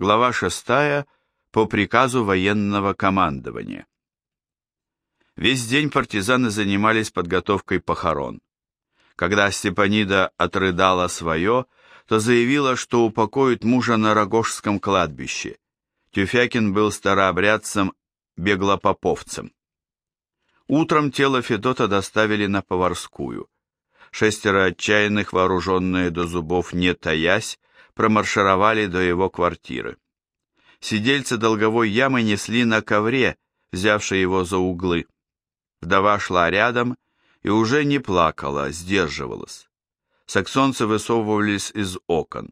Глава 6. По приказу военного командования. Весь день партизаны занимались подготовкой похорон. Когда Степанида отрыдала свое, то заявила, что упокоит мужа на Рогожском кладбище. Тюфякин был старообрядцем, беглопоповцем. Утром тело Федота доставили на Поварскую. Шестеро отчаянных, вооруженные до зубов не таясь, промаршировали до его квартиры. Сидельцы долговой ямы несли на ковре, взявшие его за углы. Вдова шла рядом и уже не плакала, сдерживалась. Саксонцы высовывались из окон.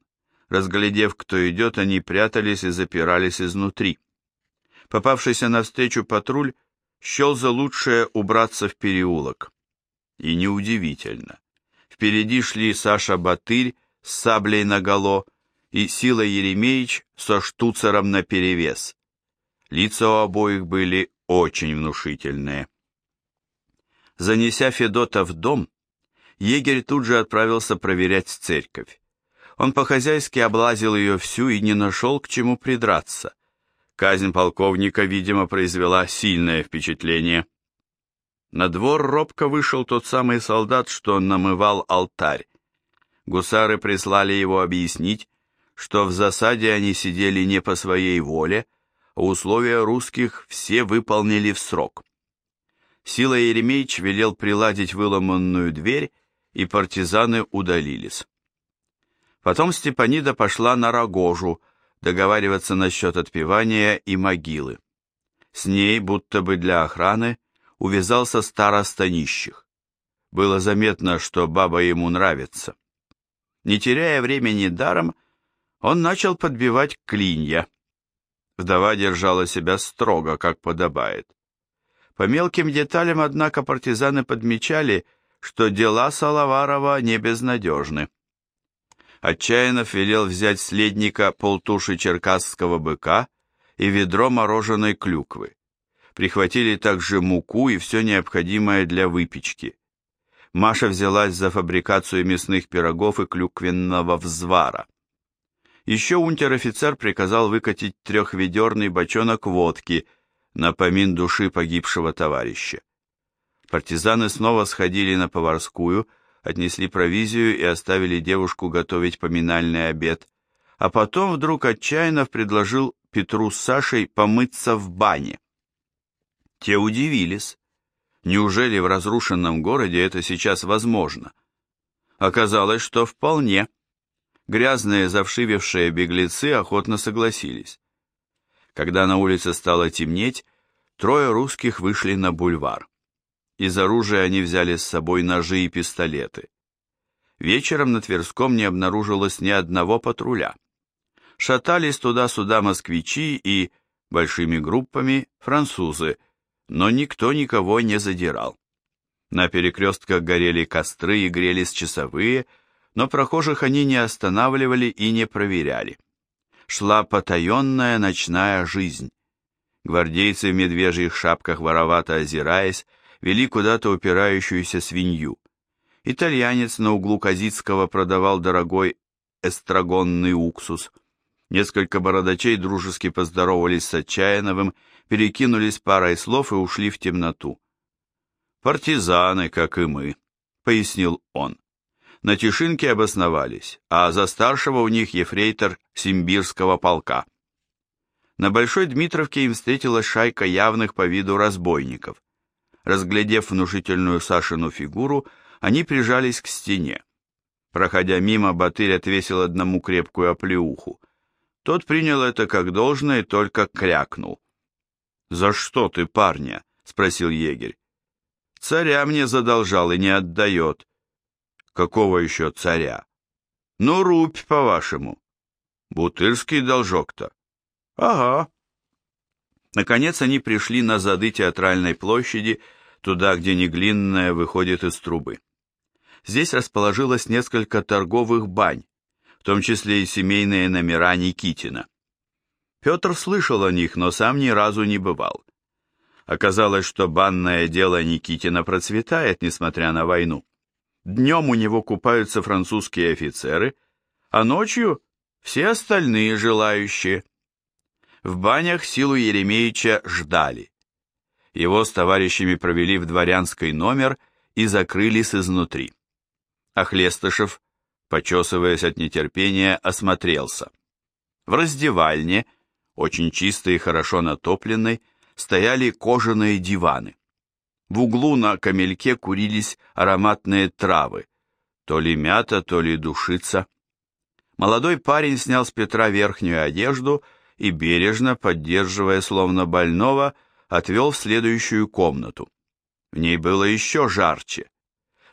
Разглядев, кто идет, они прятались и запирались изнутри. Попавшийся навстречу патруль счел за лучшее убраться в переулок. И неудивительно. Впереди шли Саша Батырь с саблей наголо и Сила Еремеевич со штуцером наперевес. Лица у обоих были очень внушительные. Занеся Федота в дом, егерь тут же отправился проверять церковь. Он по-хозяйски облазил ее всю и не нашел к чему придраться. Казнь полковника, видимо, произвела сильное впечатление. На двор робко вышел тот самый солдат, что намывал алтарь. Гусары прислали его объяснить, что в засаде они сидели не по своей воле, а условия русских все выполнили в срок. Сила Еремеевич велел приладить выломанную дверь, и партизаны удалились. Потом Степанида пошла на Рогожу договариваться насчет отпевания и могилы. С ней, будто бы для охраны, увязался староста нищих. Было заметно, что баба ему нравится. Не теряя времени даром, он начал подбивать клинья. Вдова держала себя строго, как подобает. По мелким деталям, однако, партизаны подмечали, что дела Салаварова не безнадежны. Отчаянов велел взять следника полтуши черкасского быка и ведро мороженой клюквы. Прихватили также муку и все необходимое для выпечки. Маша взялась за фабрикацию мясных пирогов и клюквенного взвара. Еще унтер-офицер приказал выкатить трехведерный бочонок водки на помин души погибшего товарища. Партизаны снова сходили на поварскую, отнесли провизию и оставили девушку готовить поминальный обед, а потом вдруг Отчаянов предложил Петру с Сашей помыться в бане. Те удивились. Неужели в разрушенном городе это сейчас возможно? Оказалось, что вполне грязные завшивевшие беглецы охотно согласились. Когда на улице стало темнеть, трое русских вышли на бульвар. Из оружия они взяли с собой ножи и пистолеты. Вечером на Тверском не обнаружилось ни одного патруля. Шатались туда-сюда москвичи и, большими группами, французы, но никто никого не задирал. На перекрестках горели костры и грелись часовые, но прохожих они не останавливали и не проверяли. Шла потаенная ночная жизнь. Гвардейцы в медвежьих шапках, воровато озираясь, вели куда-то упирающуюся свинью. Итальянец на углу Казицкого продавал дорогой эстрагонный уксус. Несколько бородачей дружески поздоровались с Отчаяновым, перекинулись парой слов и ушли в темноту. «Партизаны, как и мы», — пояснил он на Тишинке обосновались, а за старшего у них ефрейтор Симбирского полка. На Большой Дмитровке им встретилась шайка явных по виду разбойников. Разглядев внушительную Сашину фигуру, они прижались к стене. Проходя мимо, Батырь отвесил одному крепкую оплеуху. Тот принял это как должное и только крякнул. «За что ты, парня?» — спросил егерь. «Царя мне задолжал и не отдает. Какого еще царя? Ну, рубь, по-вашему. Бутырский должок-то. Ага. Наконец они пришли на зады театральной площади, туда, где Неглинная выходит из трубы. Здесь расположилось несколько торговых бань, в том числе и семейные номера Никитина. Петр слышал о них, но сам ни разу не бывал. Оказалось, что банное дело Никитина процветает, несмотря на войну. Днем у него купаются французские офицеры, а ночью все остальные желающие – В банях силу Еремеевича ждали. Его с товарищами провели в дворянский номер и закрылись изнутри. Охлестышев, почесываясь от нетерпения, осмотрелся. В раздевальне, очень чистой и хорошо натопленной, стояли кожаные диваны. В углу на камельке курились ароматные травы, то ли мята, то ли душица. Молодой парень снял с Петра верхнюю одежду и, бережно, поддерживая словно больного, отвел в следующую комнату. В ней было еще жарче.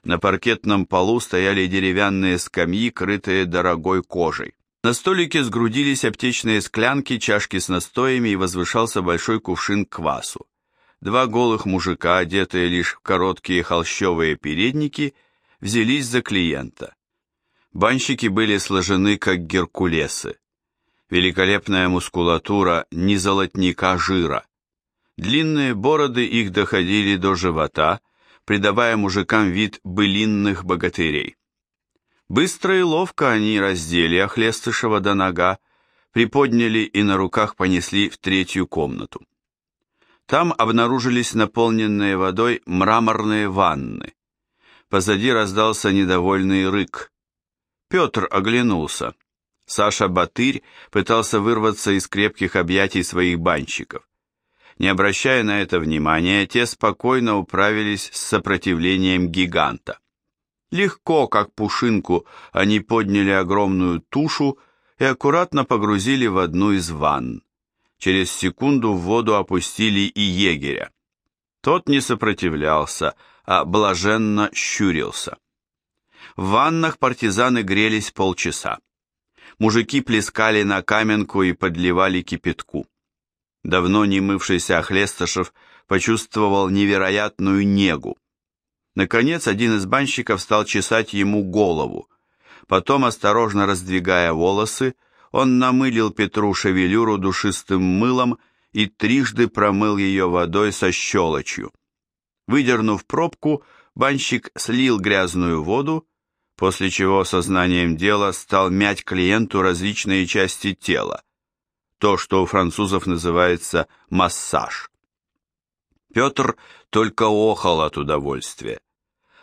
На паркетном полу стояли деревянные скамьи, крытые дорогой кожей. На столике сгрудились аптечные склянки, чашки с настоями и возвышался большой кувшин квасу. Два голых мужика, одетые лишь в короткие холщовые передники, взялись за клиента. Банщики были сложены как геркулесы. Великолепная мускулатура не золотника жира. Длинные бороды их доходили до живота, придавая мужикам вид былинных богатырей. Быстро и ловко они раздели Охлестышева до нога, приподняли и на руках понесли в третью комнату. Там обнаружились наполненные водой мраморные ванны. Позади раздался недовольный рык. Петр оглянулся. Саша Батырь пытался вырваться из крепких объятий своих банщиков. Не обращая на это внимания, те спокойно управились с сопротивлением гиганта. Легко, как пушинку, они подняли огромную тушу и аккуратно погрузили в одну из ванн. Через секунду в воду опустили и егеря. Тот не сопротивлялся, а блаженно щурился. В ваннах партизаны грелись полчаса. Мужики плескали на каменку и подливали кипятку. Давно не мывшийся Охлестышев почувствовал невероятную негу. Наконец, один из банщиков стал чесать ему голову. Потом, осторожно раздвигая волосы, он намылил Петру шевелюру душистым мылом и трижды промыл ее водой со щелочью. Выдернув пробку, банщик слил грязную воду, после чего сознанием дела стал мять клиенту различные части тела, то, что у французов называется массаж. Петр только охал от удовольствия.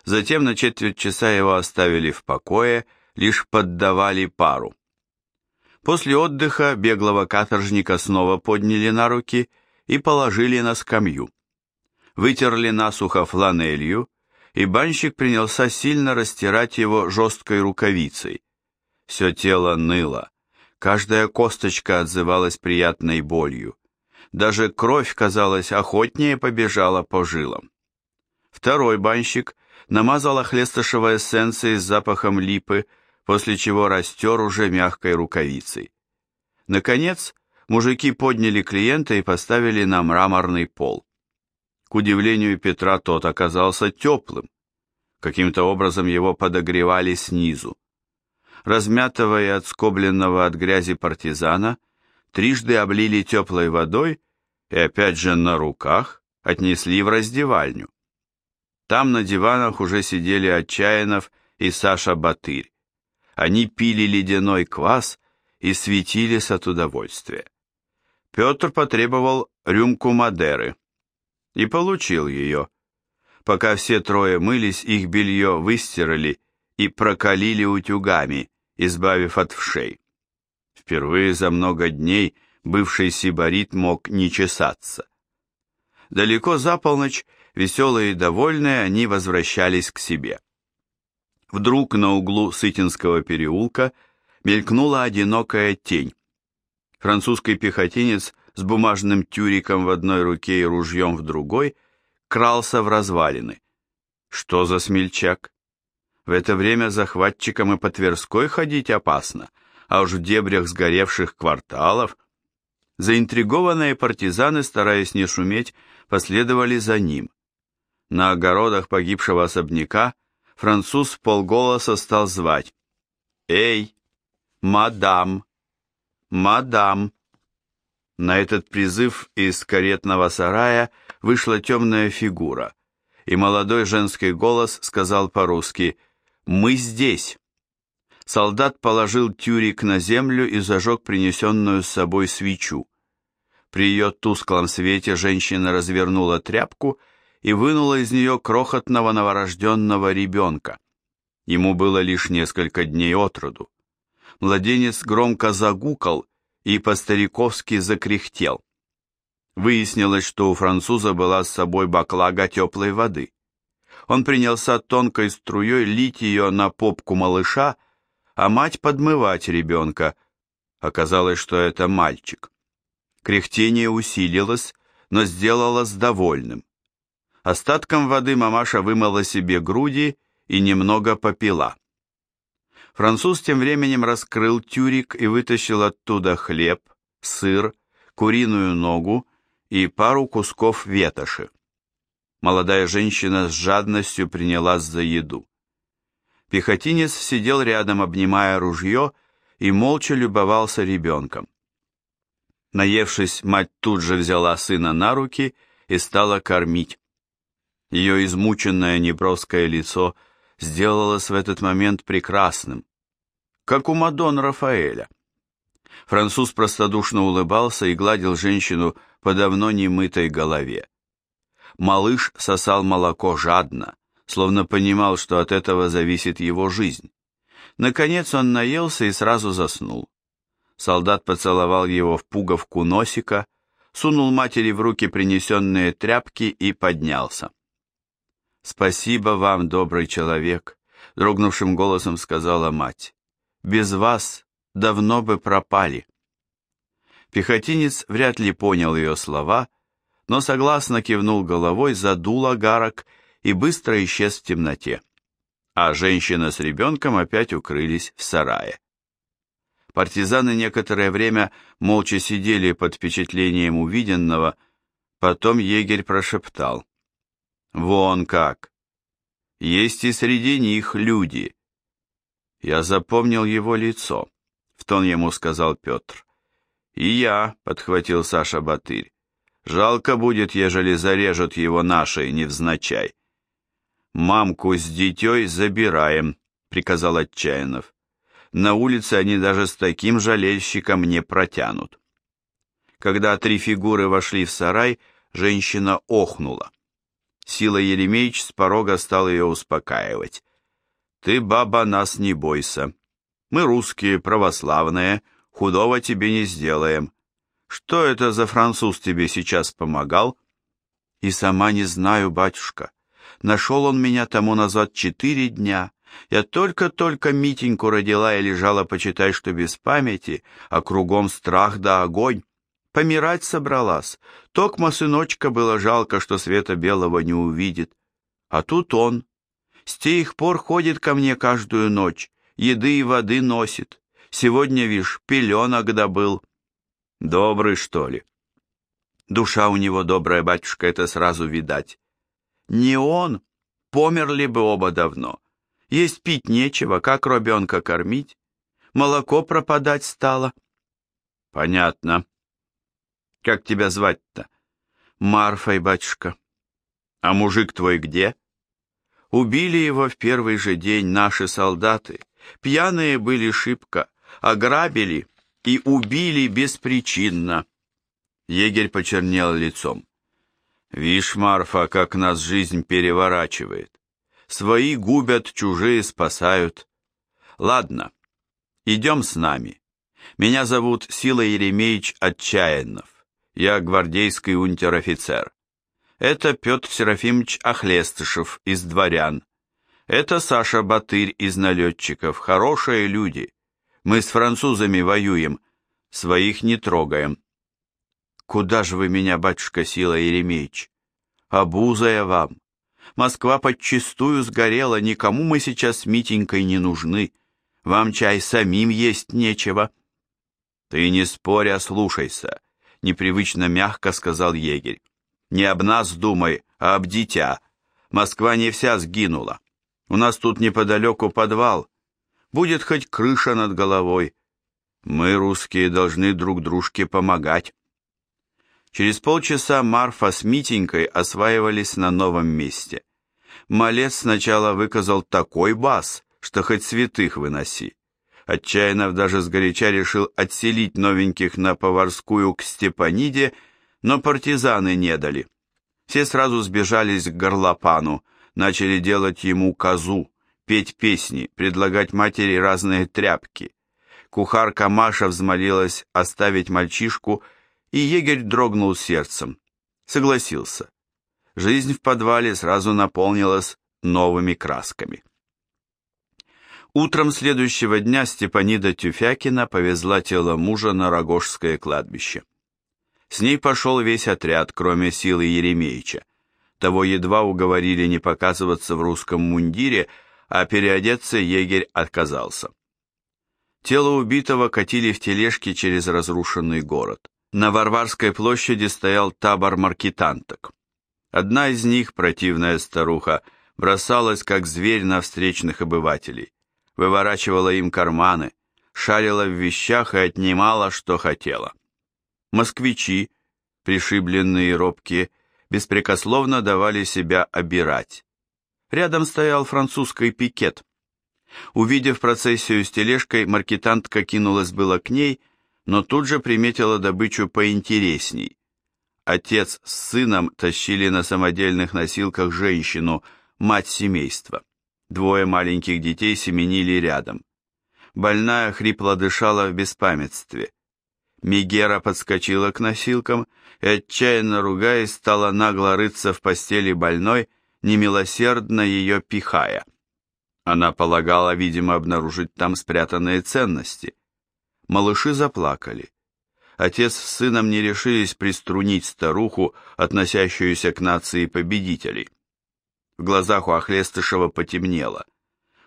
Затем на четверть часа его оставили в покое, лишь поддавали пару. После отдыха беглого каторжника снова подняли на руки и положили на скамью вытерли насухо фланелью, и банщик принялся сильно растирать его жесткой рукавицей. Все тело ныло, каждая косточка отзывалась приятной болью. Даже кровь, казалось, охотнее побежала по жилам. Второй банщик намазал охлестышевой эссенцией с запахом липы, после чего растер уже мягкой рукавицей. Наконец, мужики подняли клиента и поставили на мраморный пол. К удивлению Петра тот оказался теплым. Каким-то образом его подогревали снизу. Размятого и отскобленного от грязи партизана трижды облили теплой водой и опять же на руках отнесли в раздевальню. Там на диванах уже сидели Отчаянов и Саша Батырь. Они пили ледяной квас и светились от удовольствия. Петр потребовал рюмку Мадеры и получил ее. Пока все трое мылись, их белье выстирали и прокалили утюгами, избавив от вшей. Впервые за много дней бывший сибарит мог не чесаться. Далеко за полночь, веселые и довольные, они возвращались к себе. Вдруг на углу Сытинского переулка мелькнула одинокая тень. Французский пехотинец с бумажным тюриком в одной руке и ружьем в другой, крался в развалины. Что за смельчак? В это время захватчикам и по Тверской ходить опасно, а уж в дебрях сгоревших кварталов. Заинтригованные партизаны, стараясь не шуметь, последовали за ним. На огородах погибшего особняка француз полголоса стал звать. «Эй, мадам! Мадам!» На этот призыв из каретного сарая вышла темная фигура, и молодой женский голос сказал по-русски «Мы здесь». Солдат положил тюрик на землю и зажег принесенную с собой свечу. При ее тусклом свете женщина развернула тряпку и вынула из нее крохотного новорожденного ребенка. Ему было лишь несколько дней от роду. Младенец громко загукал и по-стариковски закряхтел. Выяснилось, что у француза была с собой баклага теплой воды. Он принялся тонкой струей лить ее на попку малыша, а мать подмывать ребенка. Оказалось, что это мальчик. Кряхтение усилилось, но сделалось довольным. Остатком воды мамаша вымыла себе груди и немного попила. Француз тем временем раскрыл тюрик и вытащил оттуда хлеб, сыр, куриную ногу и пару кусков ветоши. Молодая женщина с жадностью принялась за еду. Пехотинец сидел рядом, обнимая ружье, и молча любовался ребенком. Наевшись, мать тут же взяла сына на руки и стала кормить. Ее измученное неброское лицо сделалось в этот момент прекрасным, как у Мадон Рафаэля. Француз простодушно улыбался и гладил женщину по давно немытой голове. Малыш сосал молоко жадно, словно понимал, что от этого зависит его жизнь. Наконец он наелся и сразу заснул. Солдат поцеловал его в пуговку носика, сунул матери в руки принесенные тряпки и поднялся. «Спасибо вам, добрый человек», — дрогнувшим голосом сказала мать. «Без вас давно бы пропали». Пехотинец вряд ли понял ее слова, но согласно кивнул головой, задул агарок и быстро исчез в темноте. А женщина с ребенком опять укрылись в сарае. Партизаны некоторое время молча сидели под впечатлением увиденного, потом егерь прошептал. «Вон как! Есть и среди них люди!» Я запомнил его лицо, — в тон ему сказал Петр. «И я», — подхватил Саша Батырь. «Жалко будет, ежели зарежут его нашей невзначай». «Мамку с дитей забираем», — приказал Отчаянов. «На улице они даже с таким жалельщиком не протянут». Когда три фигуры вошли в сарай, женщина охнула. Сила Еремеевич с порога стал ее успокаивать. «Ты, баба, нас не бойся. Мы русские, православные, худого тебе не сделаем. Что это за француз тебе сейчас помогал?» «И сама не знаю, батюшка. Нашел он меня тому назад четыре дня. Я только-только Митеньку родила и лежала, почитай, что без памяти, а кругом страх да огонь. Помирать собралась. Токма сыночка было жалко, что света белого не увидит. А тут он. С тех пор ходит ко мне каждую ночь, еды и воды носит. Сегодня, вишь, пеленок добыл. Добрый, что ли? Душа у него добрая, батюшка, это сразу видать. Не он, померли бы оба давно. Есть пить нечего, как ребенка кормить? Молоко пропадать стало. Понятно. Как тебя звать-то? Марфой, батюшка. А мужик твой где? Убили его в первый же день наши солдаты. Пьяные были шибко, ограбили и убили беспричинно. Егерь почернел лицом. Вишь, Марфа, как нас жизнь переворачивает. Свои губят, чужие спасают. Ладно, идем с нами. Меня зовут Сила Еремеевич Отчаянов. Я гвардейский унтер-офицер. Это Петр Серафимович Охлестышев из дворян. Это Саша Батырь из налетчиков. Хорошие люди. Мы с французами воюем. Своих не трогаем. Куда же вы меня, батюшка Сила Еремеевич? Обузая вам. Москва подчистую сгорела, никому мы сейчас с Митенькой не нужны. Вам чай самим есть нечего. Ты не спорь, а слушайся, непривычно мягко сказал егерь. Не об нас думай, а об дитя. Москва не вся сгинула. У нас тут неподалеку подвал. Будет хоть крыша над головой. Мы, русские, должны друг дружке помогать. Через полчаса Марфа с Митенькой осваивались на новом месте. Малец сначала выказал такой бас, что хоть святых выноси. Отчаянно даже сгоряча решил отселить новеньких на поварскую к Степаниде, но партизаны не дали. Все сразу сбежались к горлопану, начали делать ему козу, петь песни, предлагать матери разные тряпки. Кухарка Маша взмолилась оставить мальчишку, и егерь дрогнул сердцем. Согласился. Жизнь в подвале сразу наполнилась новыми красками. Утром следующего дня Степанида Тюфякина повезла тело мужа на Рогожское кладбище. С ней пошел весь отряд, кроме силы Еремеича. Того едва уговорили не показываться в русском мундире, а переодеться егерь отказался. Тело убитого катили в тележке через разрушенный город. На Варварской площади стоял табор маркетанток. Одна из них, противная старуха, бросалась как зверь на встречных обывателей, выворачивала им карманы, шарила в вещах и отнимала, что хотела. Москвичи, пришибленные и робкие, беспрекословно давали себя обирать. Рядом стоял французский пикет. Увидев процессию с тележкой, маркетантка кинулась было к ней, но тут же приметила добычу поинтересней. Отец с сыном тащили на самодельных носилках женщину, мать семейства. Двое маленьких детей семенили рядом. Больная хрипло дышала в беспамятстве. Мигера подскочила к носилкам и, отчаянно ругаясь, стала нагло рыться в постели больной, немилосердно ее пихая. Она полагала, видимо, обнаружить там спрятанные ценности. Малыши заплакали. Отец с сыном не решились приструнить старуху, относящуюся к нации победителей. В глазах у Охлестышева потемнело.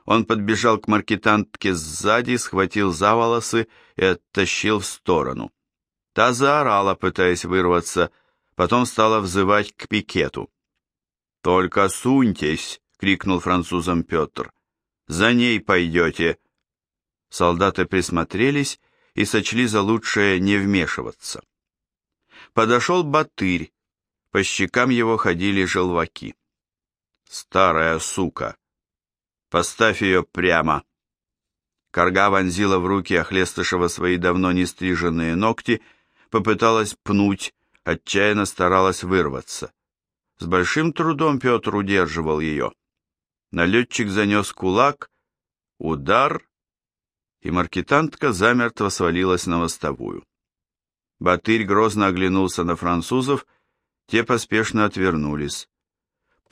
Он подбежал к маркетантке сзади, схватил за волосы и оттащил в сторону. Та заорала, пытаясь вырваться, потом стала взывать к пикету. «Только суньтесь!» — крикнул французом Петр. «За ней пойдете!» Солдаты присмотрелись и сочли за лучшее не вмешиваться. Подошел Батырь, по щекам его ходили желваки. «Старая сука!» Поставь ее прямо. Карга вонзила в руки Охлестышева свои давно не стриженные ногти, попыталась пнуть, отчаянно старалась вырваться. С большим трудом Петр удерживал ее. Налетчик занес кулак, удар, и маркетантка замертво свалилась на мостовую. Батырь грозно оглянулся на французов, те поспешно отвернулись.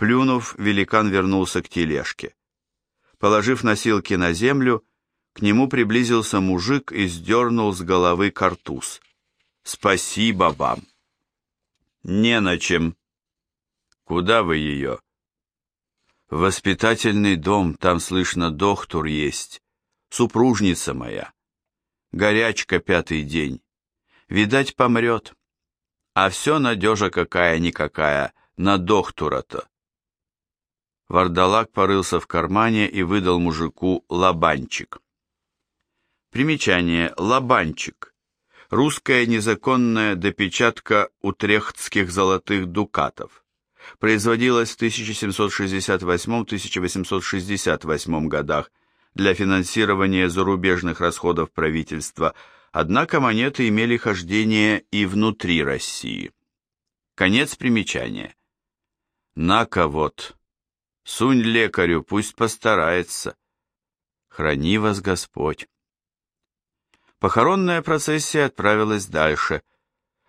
Плюнув, великан вернулся к тележке. Положив носилки на землю, к нему приблизился мужик и сдернул с головы картуз. «Спасибо вам!» «Не на чем!» «Куда вы ее?» «Воспитательный дом, там, слышно, доктор есть, супружница моя. Горячка пятый день. Видать, помрет. А все надежа какая-никакая на доктора-то. Вардалак порылся в кармане и выдал мужику лабанчик. Примечание. Лабанчик. Русская незаконная допечатка утрехтских золотых дукатов. Производилась в 1768-1868 годах для финансирования зарубежных расходов правительства, однако монеты имели хождение и внутри России. Конец примечания. На-ка вот. Сунь лекарю, пусть постарается. Храни вас Господь. Похоронная процессия отправилась дальше.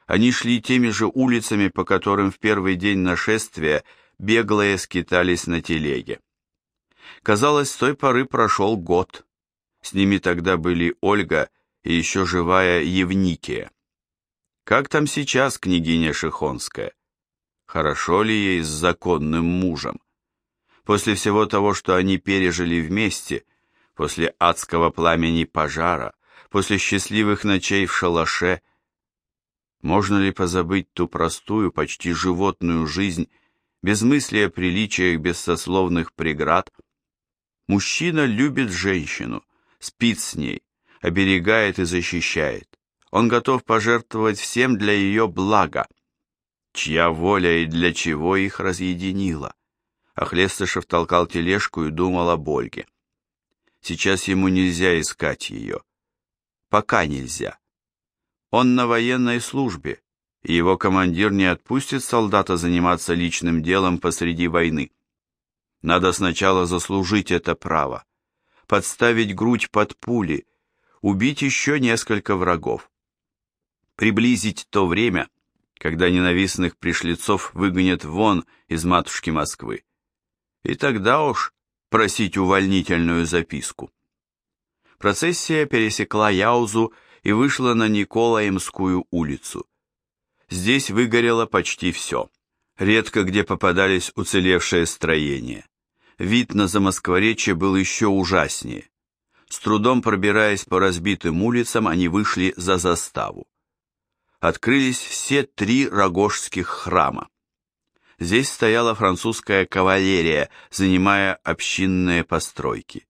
Они шли теми же улицами, по которым в первый день нашествия беглые скитались на телеге. Казалось, с той поры прошел год. С ними тогда были Ольга и еще живая Евникия. Как там сейчас княгиня Шихонская? Хорошо ли ей с законным мужем? После всего того, что они пережили вместе, после адского пламени пожара, после счастливых ночей в шалаше, можно ли позабыть ту простую, почти животную жизнь, без мысли о приличиях, без сословных преград? Мужчина любит женщину, спит с ней, оберегает и защищает. Он готов пожертвовать всем для ее блага. Чья воля и для чего их разъединила? Охлестышев толкал тележку и думал о Ольге. Сейчас ему нельзя искать ее. Пока нельзя. Он на военной службе, и его командир не отпустит солдата заниматься личным делом посреди войны. Надо сначала заслужить это право, подставить грудь под пули, убить еще несколько врагов, приблизить то время, когда ненавистных пришлецов выгонят вон из матушки Москвы. И тогда уж просить увольнительную записку. Процессия пересекла Яузу и вышла на Николаемскую улицу. Здесь выгорело почти все. Редко где попадались уцелевшие строения. Вид на Замоскворечье был еще ужаснее. С трудом пробираясь по разбитым улицам, они вышли за заставу. Открылись все три рогожских храма. Здесь стояла французская кавалерия, занимая общинные постройки.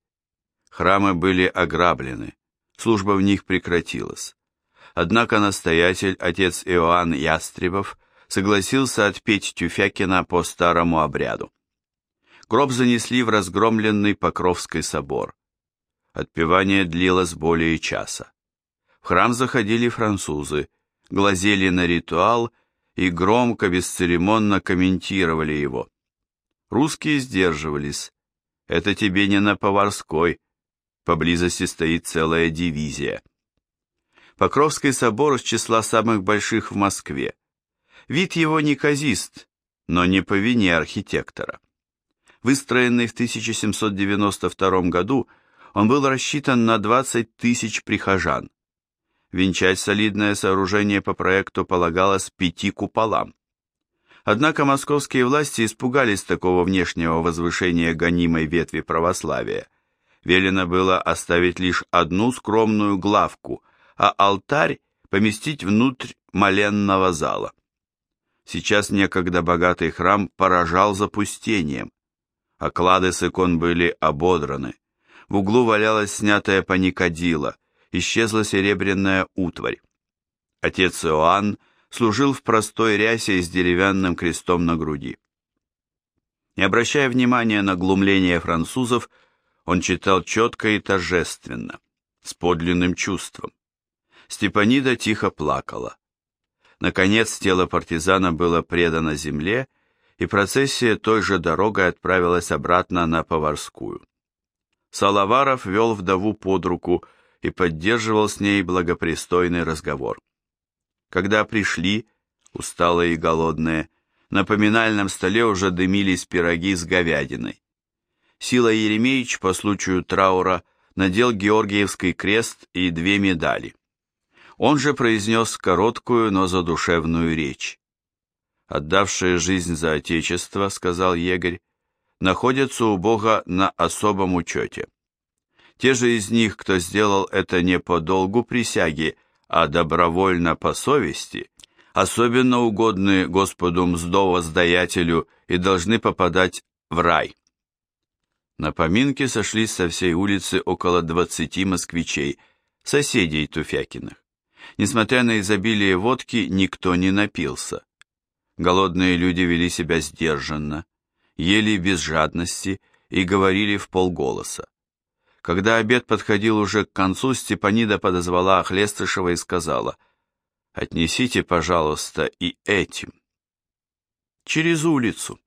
Храмы были ограблены, служба в них прекратилась. Однако настоятель, отец Иоанн Ястребов, согласился отпеть Тюфякина по старому обряду. Гроб занесли в разгромленный Покровский собор. Отпевание длилось более часа. В храм заходили французы, глазели на ритуал и громко, бесцеремонно комментировали его. Русские сдерживались. Это тебе не на Поварской. Поблизости стоит целая дивизия. Покровский собор из числа самых больших в Москве. Вид его неказист, но не по вине архитектора. Выстроенный в 1792 году, он был рассчитан на 20 тысяч прихожан. Венчать солидное сооружение по проекту полагалось пяти куполам. Однако московские власти испугались такого внешнего возвышения гонимой ветви православия. Велено было оставить лишь одну скромную главку – а алтарь поместить внутрь моленного зала. Сейчас некогда богатый храм поражал запустением. Оклады с икон были ободраны. В углу валялась снятая паникадила, исчезла серебряная утварь. Отец Иоанн служил в простой рясе с деревянным крестом на груди. Не обращая внимания на глумление французов, он читал четко и торжественно, с подлинным чувством. Степанида тихо плакала. Наконец тело партизана было предано земле, и процессия той же дорогой отправилась обратно на Поварскую. Салаваров вел вдову под руку и поддерживал с ней благопристойный разговор. Когда пришли, усталые и голодные, на поминальном столе уже дымились пироги с говядиной. Сила Еремеевич по случаю траура надел Георгиевский крест и две медали. Он же произнес короткую, но задушевную речь. «Отдавшие жизнь за Отечество, — сказал егерь, — находятся у Бога на особом учете. Те же из них, кто сделал это не по долгу присяги, а добровольно по совести, особенно угодны Господу мздовоздаятелю и должны попадать в рай». На поминки сошлись со всей улицы около двадцати москвичей, соседей Туфякиных. Несмотря на изобилие водки, никто не напился. Голодные люди вели себя сдержанно, ели без жадности и говорили в полголоса. Когда обед подходил уже к концу, Степанида подозвала Охлестышева и сказала, «Отнесите, пожалуйста, и этим». «Через улицу.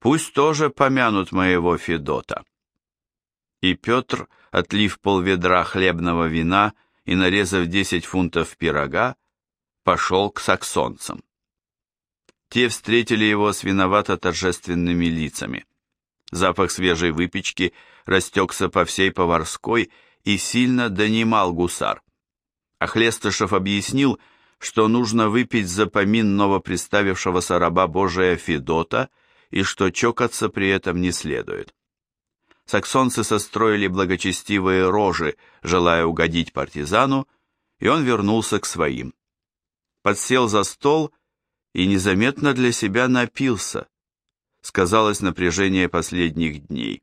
Пусть тоже помянут моего Федота». И Петр, отлив полведра хлебного вина, и, нарезав 10 фунтов пирога, пошел к саксонцам. Те встретили его с виновато-торжественными лицами. Запах свежей выпечки растекся по всей поварской и сильно донимал гусар. А Хлестышев объяснил, что нужно выпить за помин новоприставившегося раба Божия Федота и что чокаться при этом не следует саксонцы состроили благочестивые рожи, желая угодить партизану, и он вернулся к своим. Подсел за стол и незаметно для себя напился. Сказалось напряжение последних дней.